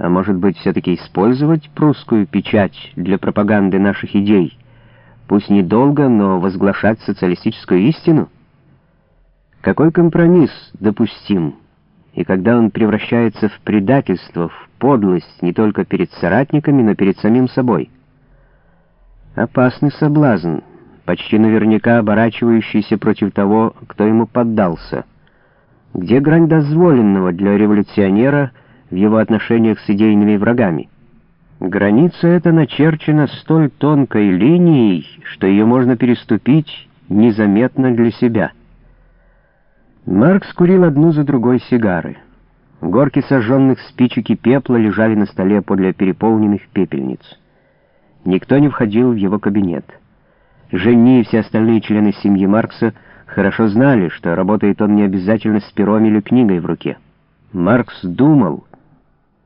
А может быть, все-таки использовать прусскую печать для пропаганды наших идей? Пусть недолго, но возглашать социалистическую истину? Какой компромисс допустим? И когда он превращается в предательство, в подлость не только перед соратниками, но перед самим собой? Опасный соблазн, почти наверняка оборачивающийся против того, кто ему поддался. Где грань дозволенного для революционера — в его отношениях с идейными врагами. Граница эта начерчена столь тонкой линией, что ее можно переступить незаметно для себя. Маркс курил одну за другой сигары. Горки сожженных спичек и пепла лежали на столе подле переполненных пепельниц. Никто не входил в его кабинет. Жени и все остальные члены семьи Маркса хорошо знали, что работает он не обязательно с пером или книгой в руке. Маркс думал,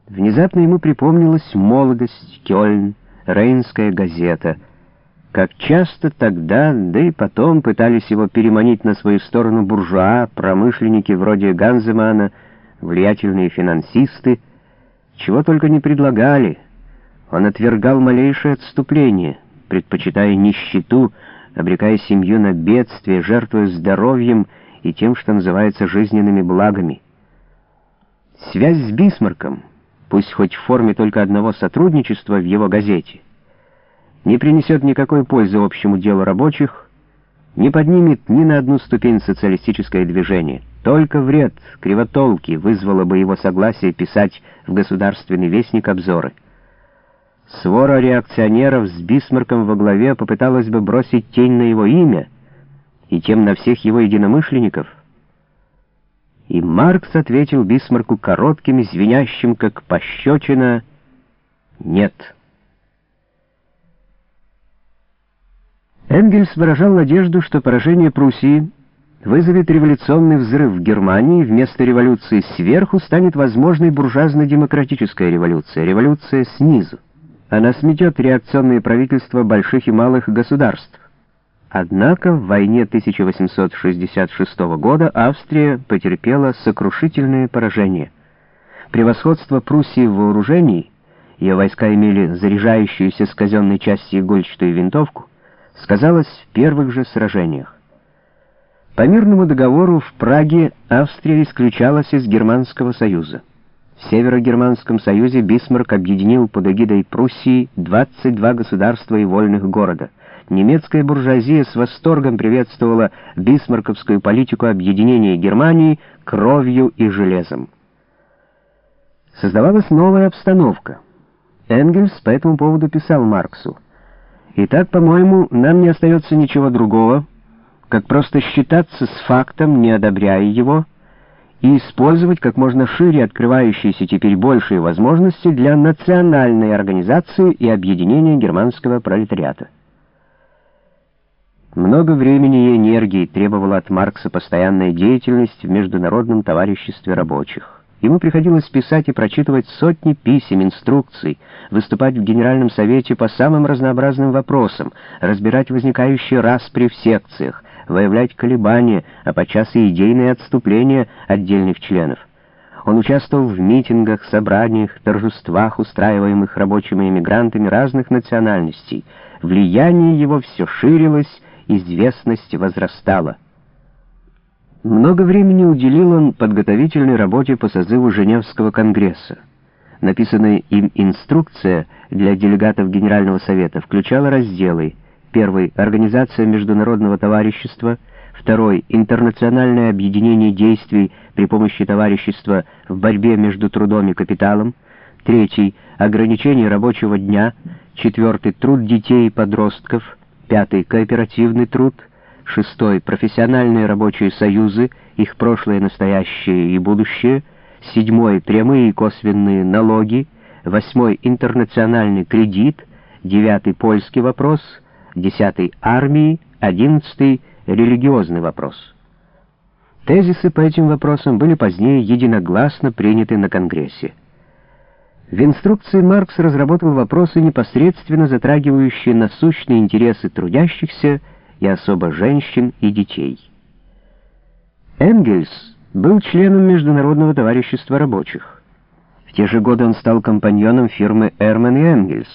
Внезапно ему припомнилась молодость, Кёльн, Рейнская газета. Как часто тогда, да и потом пытались его переманить на свою сторону буржуа, промышленники вроде Ганземана, влиятельные финансисты, чего только не предлагали. Он отвергал малейшее отступление, предпочитая нищету, обрекая семью на бедствие, жертвуя здоровьем и тем, что называется жизненными благами. Связь с Бисмарком — пусть хоть в форме только одного сотрудничества в его газете, не принесет никакой пользы общему делу рабочих, не поднимет ни на одну ступень социалистическое движение. Только вред, кривотолки вызвало бы его согласие писать в «Государственный вестник» обзоры. Свора реакционеров с Бисмарком во главе попыталась бы бросить тень на его имя и тем на всех его единомышленников — и Маркс ответил Бисмарку коротким, звенящим, как пощечина, «нет». Энгельс выражал надежду, что поражение Пруссии вызовет революционный взрыв в Германии, вместо революции сверху станет возможной буржуазно-демократическая революция, революция снизу. Она сметет реакционные правительства больших и малых государств. Однако в войне 1866 года Австрия потерпела сокрушительное поражение. Превосходство Пруссии в вооружении, ее войска имели заряжающуюся с казенной части игольчатую винтовку, сказалось в первых же сражениях. По мирному договору в Праге Австрия исключалась из Германского союза. В Северогерманском союзе Бисмарк объединил под эгидой Пруссии 22 государства и вольных города — немецкая буржуазия с восторгом приветствовала бисмарковскую политику объединения Германии кровью и железом. Создавалась новая обстановка. Энгельс по этому поводу писал Марксу. «Итак, по-моему, нам не остается ничего другого, как просто считаться с фактом, не одобряя его, и использовать как можно шире открывающиеся теперь большие возможности для национальной организации и объединения германского пролетариата. Много времени и энергии требовала от Маркса постоянная деятельность в Международном товариществе рабочих. Ему приходилось писать и прочитывать сотни писем, инструкций, выступать в Генеральном совете по самым разнообразным вопросам, разбирать возникающие распри в секциях, выявлять колебания, а подчас и идейные отступления отдельных членов. Он участвовал в митингах, собраниях, торжествах, устраиваемых рабочими эмигрантами разных национальностей. Влияние его все ширилось, известность возрастала. Много времени уделил он подготовительной работе по созыву Женевского конгресса. Написанная им инструкция для делегатов Генерального совета включала разделы. Первый — Организация международного товарищества, второй — Интернациональное объединение действий при помощи товарищества в борьбе между трудом и капиталом, третий — Ограничение рабочего дня, четвертый — Труд детей и подростков — пятый — кооперативный труд, шестой — профессиональные рабочие союзы, их прошлое, настоящее и будущее, седьмой — прямые и косвенные налоги, восьмой — интернациональный кредит, девятый — польский вопрос, десятый — армии, одиннадцатый — религиозный вопрос. Тезисы по этим вопросам были позднее единогласно приняты на Конгрессе. В инструкции Маркс разработал вопросы, непосредственно затрагивающие насущные интересы трудящихся и особо женщин и детей. Энгельс был членом Международного товарищества рабочих. В те же годы он стал компаньоном фирмы «Эрман и Энгельс».